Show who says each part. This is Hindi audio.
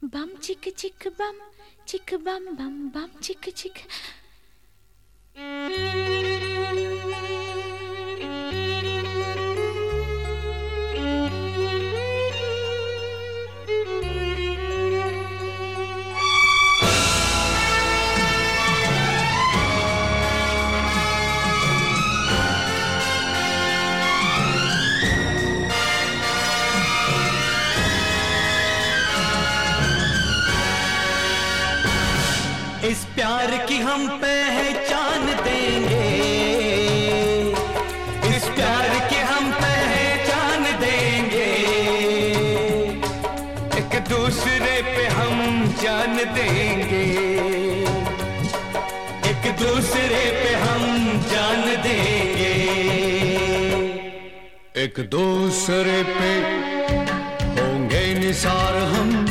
Speaker 1: Bum chicka chicka bum, chicka bum bum bum chicka chicka.
Speaker 2: इस प्यार की हम पहचान देंगे। इस प्यार की हम पहचान देंगे। एक दूसरे पे हम जान देंगे। एक दूसरे पे हम जान देंगे। एक दूसरे पे होंगे निसार हम।